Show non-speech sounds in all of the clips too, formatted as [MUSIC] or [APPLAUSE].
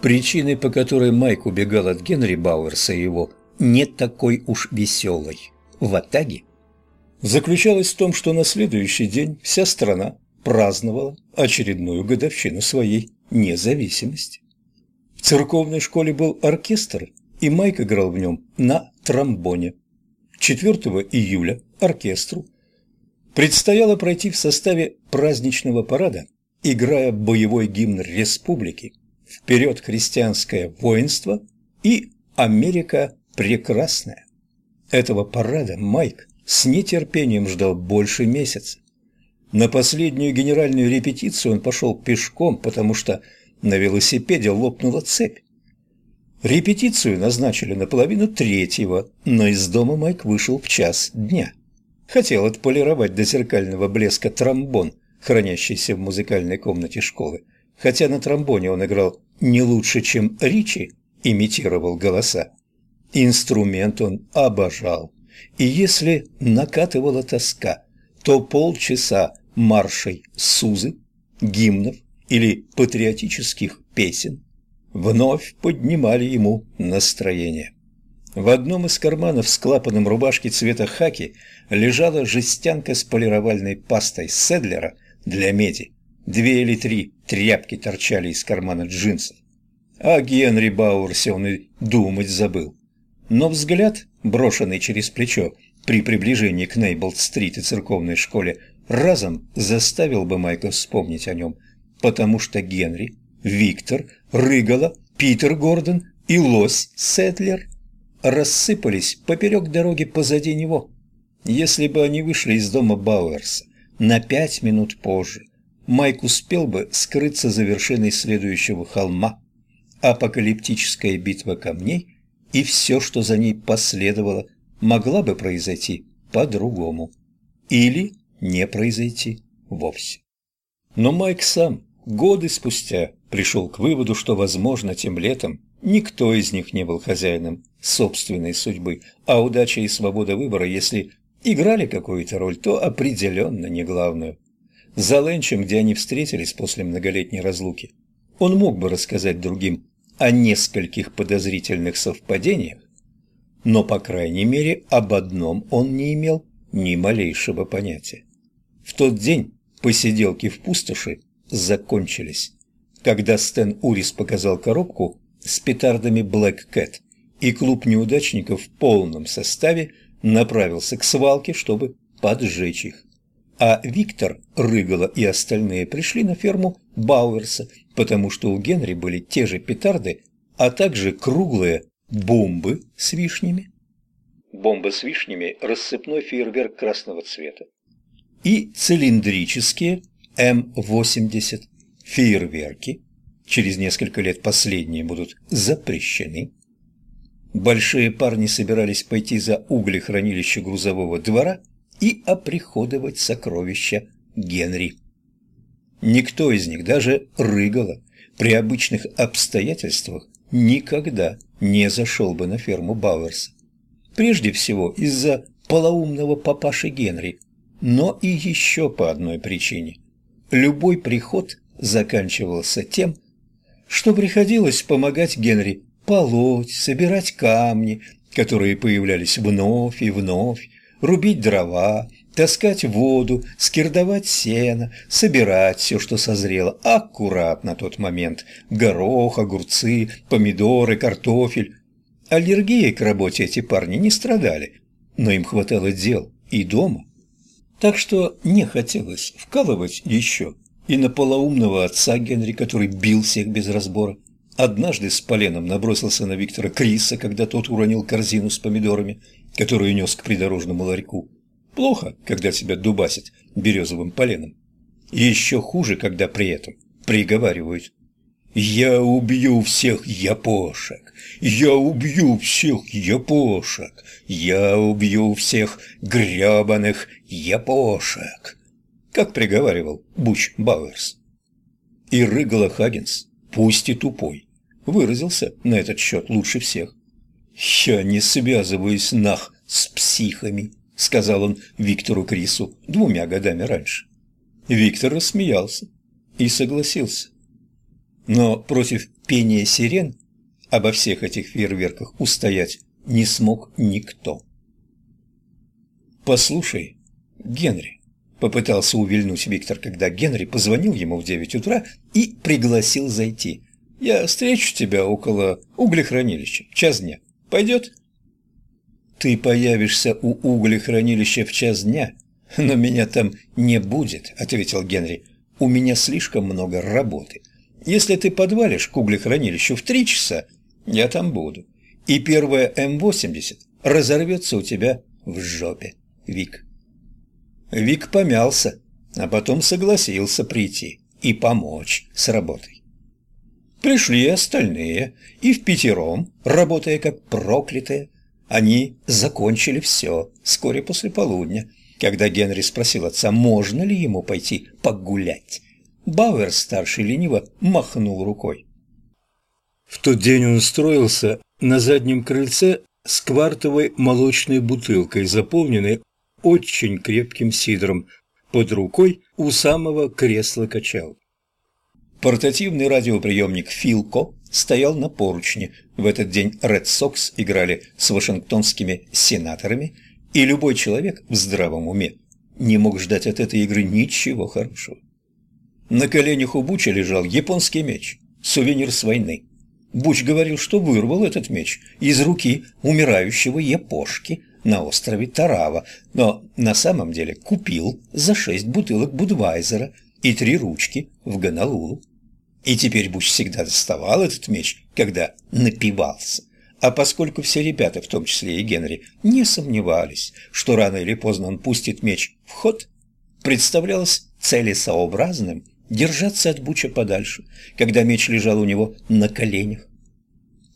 причиной, по которой Майк убегал от Генри Бауэрса и его не такой уж веселой в Атаге, заключалась в том, что на следующий день вся страна праздновала очередную годовщину своей независимости. В церковной школе был оркестр, и Майк играл в нем на тромбоне. 4 июля оркестру предстояло пройти в составе праздничного парада, играя боевой гимн республики «Вперед христианское воинство» и «Америка прекрасная». Этого парада Майк с нетерпением ждал больше месяца. На последнюю генеральную репетицию он пошел пешком, потому что на велосипеде лопнула цепь. Репетицию назначили на половину третьего, но из дома Майк вышел в час дня. Хотел отполировать до зеркального блеска тромбон, хранящийся в музыкальной комнате школы. Хотя на тромбоне он играл не лучше, чем Ричи, имитировал голоса. Инструмент он обожал. И если накатывала тоска, то полчаса маршей Сузы, гимнов или патриотических песен вновь поднимали ему настроение. В одном из карманов с клапаном рубашки цвета хаки лежала жестянка с полировальной пастой Седлера для меди. Две или три тряпки торчали из кармана джинсов. О Генри Бауэрсе он и думать забыл. Но взгляд, брошенный через плечо при приближении к Нейблд-стрит и церковной школе, разом заставил бы Майка вспомнить о нем, потому что Генри, Виктор, Рыгала, Питер Гордон и Лось Сетлер рассыпались поперек дороги позади него. Если бы они вышли из дома Бауэрса на пять минут позже, Майк успел бы скрыться за вершиной следующего холма. Апокалиптическая битва камней и все, что за ней последовало, могла бы произойти по-другому. Или не произойти вовсе. Но Майк сам годы спустя пришел к выводу, что, возможно, тем летом никто из них не был хозяином собственной судьбы, а удача и свобода выбора, если играли какую-то роль, то определенно не главную. За ленчем, где они встретились после многолетней разлуки, он мог бы рассказать другим о нескольких подозрительных совпадениях, но, по крайней мере, об одном он не имел ни малейшего понятия. В тот день посиделки в пустоши закончились, когда Стэн Урис показал коробку с петардами Black Cat, и клуб неудачников в полном составе направился к свалке, чтобы поджечь их. А Виктор, Рыгала и остальные пришли на ферму Бауэрса, потому что у Генри были те же петарды, а также круглые бомбы с вишнями. Бомба с вишнями – рассыпной фейерверк красного цвета и цилиндрические М-80 фейерверки, через несколько лет последние будут запрещены. Большие парни собирались пойти за углехранилище грузового двора и оприходовать сокровища Генри. Никто из них, даже Рыгала, при обычных обстоятельствах никогда не зашел бы на ферму Бауэрса. Прежде всего из-за полоумного папаши Генри, но и еще по одной причине. Любой приход заканчивался тем, что приходилось помогать Генри полоть, собирать камни, которые появлялись вновь и вновь, рубить дрова, таскать воду, скирдовать сено, собирать все, что созрело, аккуратно тот момент. Горох, огурцы, помидоры, картофель. Аллергией к работе эти парни не страдали, но им хватало дел и дома. Так что не хотелось вкалывать еще и на полоумного отца Генри, который бил всех без разбора. Однажды с поленом набросился на Виктора Криса, когда тот уронил корзину с помидорами, которую нес к придорожному ларьку. Плохо, когда тебя дубасят березовым поленом. Еще хуже, когда при этом приговаривают «Я убью всех япошек! Я убью всех япошек! Я убью всех гребаных япошек!» Как приговаривал Буч Бауэрс. И Рыгала Хаггинс, пусть и тупой, выразился на этот счет лучше всех. «Я не связываюсь нах с психами», — сказал он Виктору Крису двумя годами раньше. Виктор рассмеялся и согласился. Но против пения сирен обо всех этих фейерверках устоять не смог никто. «Послушай, Генри», — попытался увильнуть Виктор, когда Генри позвонил ему в девять утра и пригласил зайти. «Я встречу тебя около углехранилища, час дня. Пойдет?» «Ты появишься у углехранилища в час дня, но меня там не будет», — ответил Генри. «У меня слишком много работы. Если ты подвалишь к углехранилищу в три часа, я там буду. И первая М-80 разорвется у тебя в жопе, Вик». Вик помялся, а потом согласился прийти и помочь с работой. Пришли остальные, и в пятером, работая как проклятые, они закончили все вскоре после полудня, когда Генри спросил отца, можно ли ему пойти погулять. Бауэр-старший лениво махнул рукой. В тот день он устроился на заднем крыльце с квартовой молочной бутылкой, заполненной очень крепким сидром, под рукой у самого кресла качал. Портативный радиоприемник «Филко» стоял на поручне. В этот день Ред Сокс играли с вашингтонскими сенаторами, и любой человек в здравом уме не мог ждать от этой игры ничего хорошего. На коленях у Буча лежал японский меч, сувенир с войны. Буч говорил, что вырвал этот меч из руки умирающего япошки на острове Тарава, но на самом деле купил за шесть бутылок Будвайзера и три ручки в Гонолулу. И теперь Буч всегда доставал этот меч, когда напивался. А поскольку все ребята, в том числе и Генри, не сомневались, что рано или поздно он пустит меч в ход, представлялось целесообразным держаться от Буча подальше, когда меч лежал у него на коленях.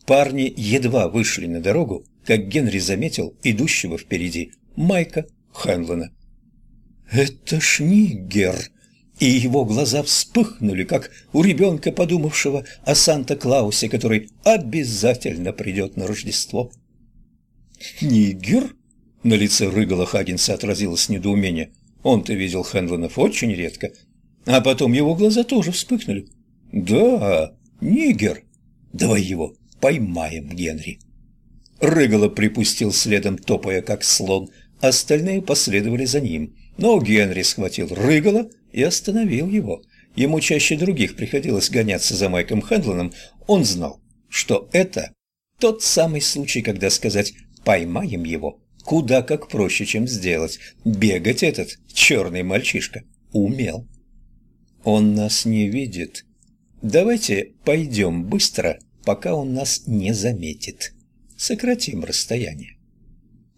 Парни едва вышли на дорогу, как Генри заметил идущего впереди Майка Хенлона. «Это ж Нигер!» И его глаза вспыхнули, как у ребенка, подумавшего о Санта-Клаусе, который обязательно придет на Рождество. «Нигер?» — на лице Рыгала Хаггинса отразилось недоумение. Он-то видел Хенлонов очень редко. А потом его глаза тоже вспыхнули. «Да, нигер. Давай его поймаем, Генри». Рыгала припустил следом, топая как слон. Остальные последовали за ним. Но Генри схватил Рыгала и остановил его. Ему чаще других приходилось гоняться за Майком Хендлоном. Он знал, что это тот самый случай, когда сказать «поймаем его» куда как проще, чем сделать. Бегать этот черный мальчишка умел. Он нас не видит. Давайте пойдем быстро, пока он нас не заметит. Сократим расстояние.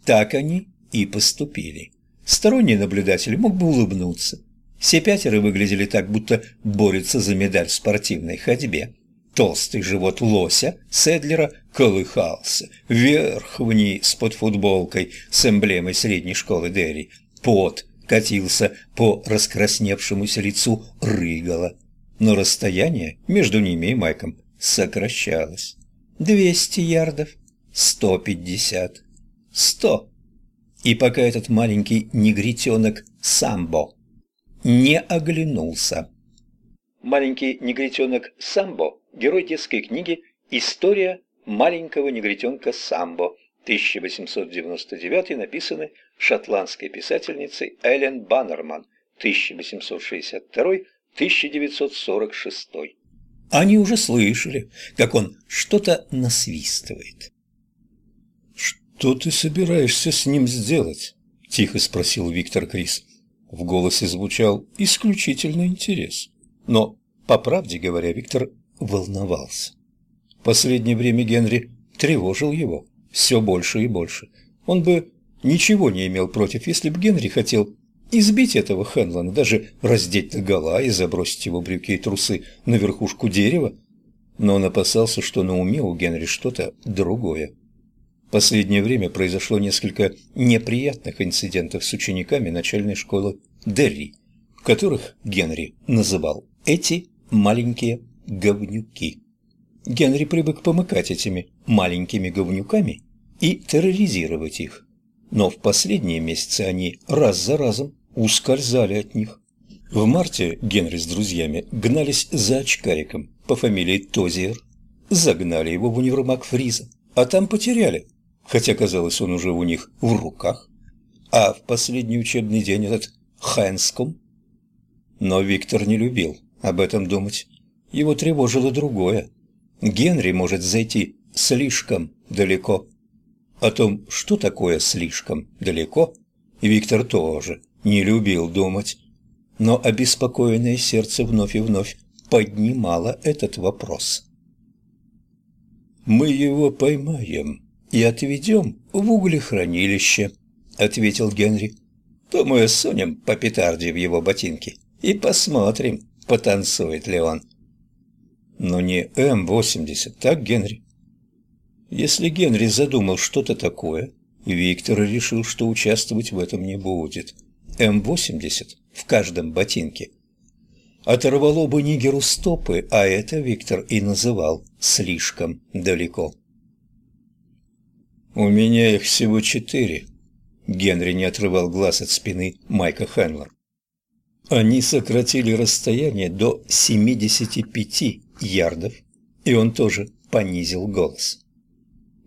Так они и поступили. Сторонний наблюдатель мог бы улыбнуться. Все пятеро выглядели так, будто борются за медаль в спортивной ходьбе. Толстый живот лося Седлера колыхался вверх-вниз под футболкой с эмблемой средней школы Дерри. Пот катился по раскрасневшемуся лицу Рыгала. Но расстояние между ними и Майком сокращалось. Двести ярдов, сто пятьдесят, сто. И пока этот маленький негритенок Самбо не оглянулся. Маленький негритенок Самбо, герой детской книги «История маленького негритенка Самбо», 1899, написанной шотландской писательницей Эллен Баннерман, 1862-1946. Они уже слышали, как он что-то насвистывает. «Что ты собираешься с ним сделать?» – тихо спросил Виктор Крис. В голосе звучал исключительный интерес. Но, по правде говоря, Виктор волновался. В последнее время Генри тревожил его все больше и больше. Он бы ничего не имел против, если бы Генри хотел избить этого Хенлона, даже раздеть догола и забросить его брюки и трусы на верхушку дерева. Но он опасался, что на уме у Генри что-то другое. Последнее время произошло несколько неприятных инцидентов с учениками начальной школы Дерри, которых Генри называл «эти маленькие говнюки». Генри привык помыкать этими маленькими говнюками и терроризировать их. Но в последние месяцы они раз за разом ускользали от них. В марте Генри с друзьями гнались за очкариком по фамилии Тозиер, загнали его в универмаг Фриза, а там потеряли, хотя, казалось, он уже у них в руках. А в последний учебный день этот Хэнском. Но Виктор не любил об этом думать. Его тревожило другое. Генри может зайти слишком далеко. О том, что такое слишком далеко, Виктор тоже не любил думать. Но обеспокоенное сердце вновь и вновь поднимало этот вопрос. «Мы его поймаем и отведем в углехранилище», — ответил Генри. «Думаю, сунем по петарде в его ботинки и посмотрим, потанцует ли он». «Но не М-80, так, Генри?» Если Генри задумал что-то такое, Виктор решил, что участвовать в этом не будет. М-80 в каждом ботинке. Оторвало бы Нигеру стопы, а это Виктор и называл слишком далеко. «У меня их всего четыре», — Генри не отрывал глаз от спины Майка Хенлер. Они сократили расстояние до 75 ярдов, и он тоже понизил голос.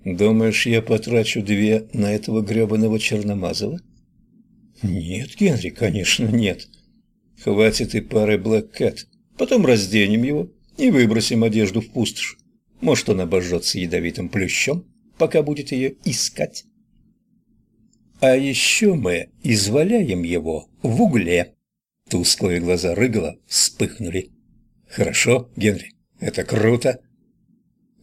Думаешь, я потрачу две на этого грёбаного Черномазова? Нет, Генри, конечно, нет. Хватит и пары Блэк Кэт. Потом разденем его и выбросим одежду в пустошь. Может, он обожжется ядовитым плющом, пока будет ее искать. А еще мы изваляем его в угле. Тусклые глаза Рыгала вспыхнули. Хорошо, Генри, это круто.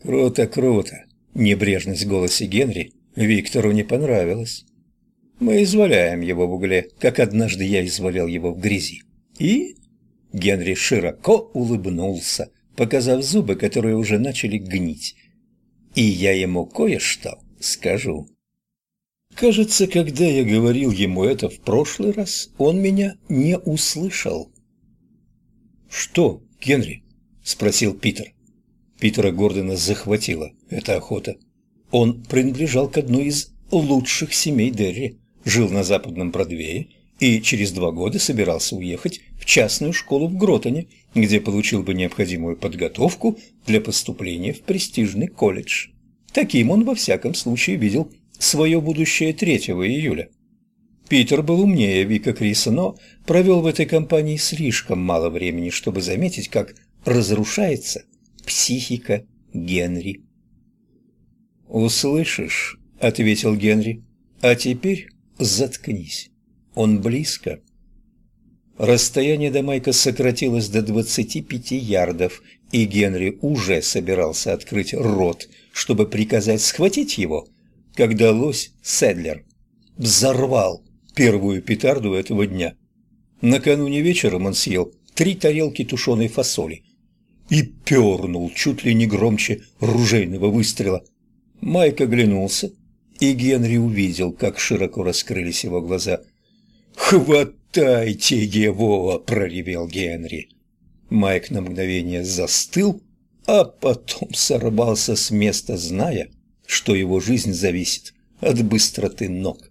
Круто, круто. Небрежность в голосе Генри Виктору не понравилась. Мы изваляем его в угле, как однажды я извалял его в грязи. И Генри широко улыбнулся, показав зубы, которые уже начали гнить. И я ему кое-что скажу. Кажется, когда я говорил ему это в прошлый раз, он меня не услышал. «Что, Генри?» – спросил Питер. Питера Гордона захватила эта охота. Он принадлежал к одной из лучших семей Дерри, жил на западном Бродвее и через два года собирался уехать в частную школу в Гротоне, где получил бы необходимую подготовку для поступления в престижный колледж. Таким он во всяком случае видел свое будущее 3 июля. Питер был умнее Вика Криса, но провел в этой компании слишком мало времени, чтобы заметить, как разрушается психика Генри. «Услышишь?» — ответил Генри. «А теперь заткнись. Он близко». Расстояние до Майка сократилось до 25 ярдов, и Генри уже собирался открыть рот, чтобы приказать схватить его, когда лось Седлер взорвал первую петарду этого дня. Накануне вечером он съел три тарелки тушеной фасоли, и пернул чуть ли не громче ружейного выстрела. Майк оглянулся, и Генри увидел, как широко раскрылись его глаза. «Хватайте его!» – проревел Генри. Майк на мгновение застыл, а потом [LAUGHS] сорвался с места, зная, что его жизнь зависит от быстроты ног.